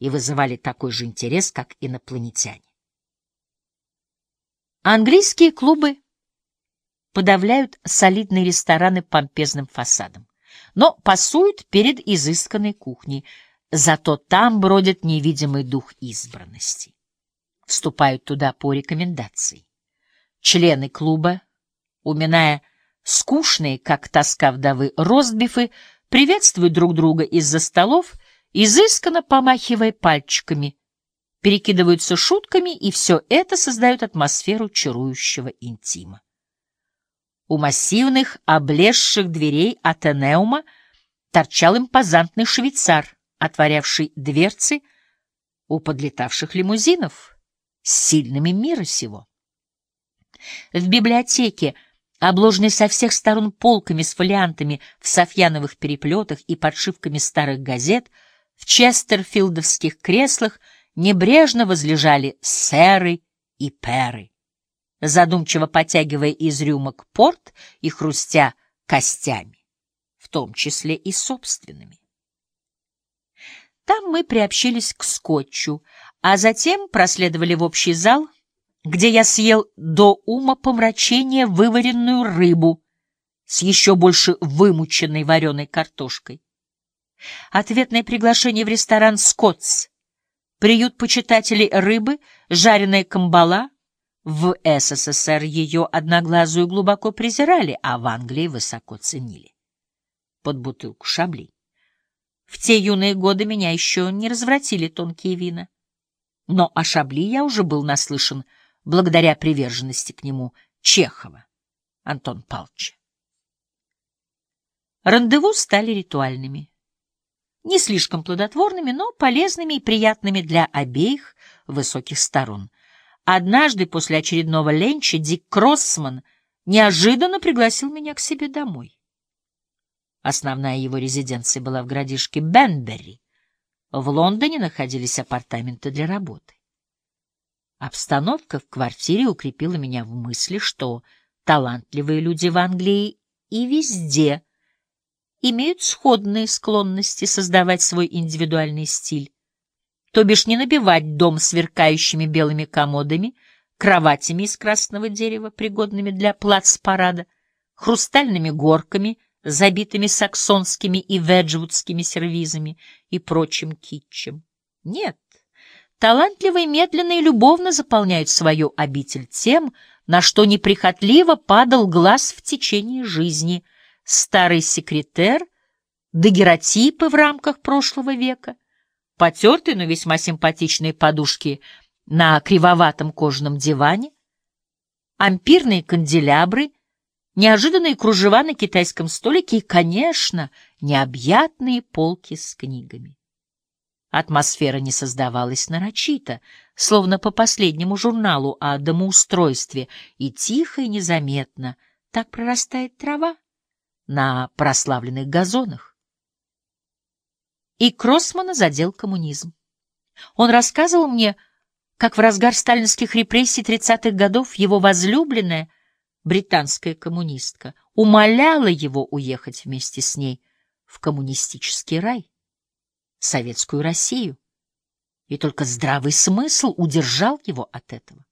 и вызывали такой же интерес, как инопланетяне. Английские клубы подавляют солидные рестораны помпезным фасадом, но пасуют перед изысканной кухней, зато там бродит невидимый дух избранности. Вступают туда по рекомендации. Члены клуба, уминая скучные, как тоска вдовы, ростбифы, приветствуют друг друга из-за столов, изысканно помахивая пальчиками, перекидываются шутками, и все это создает атмосферу чарующего интима. У массивных, облезших дверей Атенеума торчал импозантный швейцар, отворявший дверцы у подлетавших лимузинов с сильными мира сего. В библиотеке, обложенной со всех сторон полками с фолиантами в софьяновых переплетах и подшивками старых газет, в честерфилдовских креслах небрежно возлежали сэры и перы. Задумчиво потягивая из рюмок порт и хрустя костями, в том числе и собственными. Там мы приобщились к скотчу, а затем проследовали в общий зал — где я съел до ума помрачения вываренную рыбу с еще больше вымученной вареной картошкой. Ответное приглашение в ресторан «Скотс», приют почитателей рыбы, жареная камбала. В СССР ее одноглазую глубоко презирали, а в Англии высоко ценили. Под бутылку шабли. В те юные годы меня еще не развратили тонкие вина. Но о шабли я уже был наслышан — благодаря приверженности к нему Чехова Антон Павловича. Рандеву стали ритуальными. Не слишком плодотворными, но полезными и приятными для обеих высоких сторон. Однажды после очередного ленча Дик Кроссман неожиданно пригласил меня к себе домой. Основная его резиденция была в городишке Бенберри. В Лондоне находились апартаменты для работы. Обстановка в квартире укрепила меня в мысли, что талантливые люди в Англии и везде имеют сходные склонности создавать свой индивидуальный стиль, то бишь не набивать дом сверкающими белыми комодами, кроватями из красного дерева, пригодными для плац-парада, хрустальными горками, забитыми саксонскими и веджвудскими сервизами и прочим китчем. Нет, талантливо и медленно и любовно заполняют свою обитель тем, на что неприхотливо падал глаз в течение жизни. Старый секретер, дагеротипы в рамках прошлого века, потертые, но весьма симпатичные подушки на кривоватом кожаном диване, ампирные канделябры, неожиданные кружева на китайском столике и, конечно, необъятные полки с книгами. Атмосфера не создавалась нарочито, словно по последнему журналу о домоустройстве, и тихо и незаметно так прорастает трава на прославленных газонах. И Кроссмана задел коммунизм. Он рассказывал мне, как в разгар сталинских репрессий 30-х годов его возлюбленная, британская коммунистка, умоляла его уехать вместе с ней в коммунистический рай советскую Россию, и только здравый смысл удержал его от этого.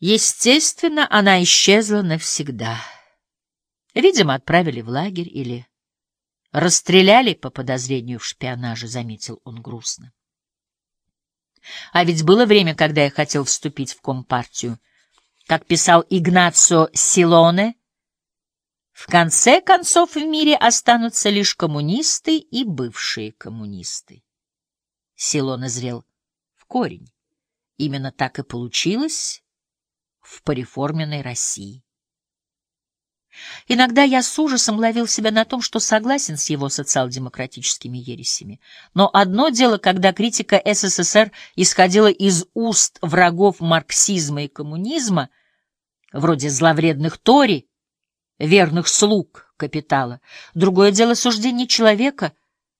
Естественно, она исчезла навсегда. Видимо, отправили в лагерь или расстреляли по подозрению в шпионаже, заметил он грустно. А ведь было время, когда я хотел вступить в Компартию. Как писал Игнацио Силоне, в конце концов в мире останутся лишь коммунисты и бывшие коммунисты. Село назрел в корень. Именно так и получилось в пореформенной России. Иногда я с ужасом ловил себя на том, что согласен с его социал-демократическими ересями. Но одно дело, когда критика СССР исходила из уст врагов марксизма и коммунизма, вроде зловредных Тори, верных слуг капитала. Другое дело суждение человека,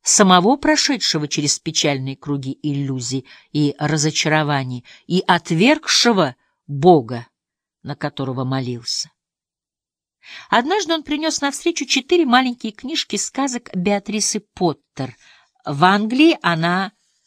самого прошедшего через печальные круги иллюзий и разочарований, и отвергшего Бога, на которого молился. Однажды он принес навстречу четыре маленькие книжки сказок Беатрисы Поттер. В Англии она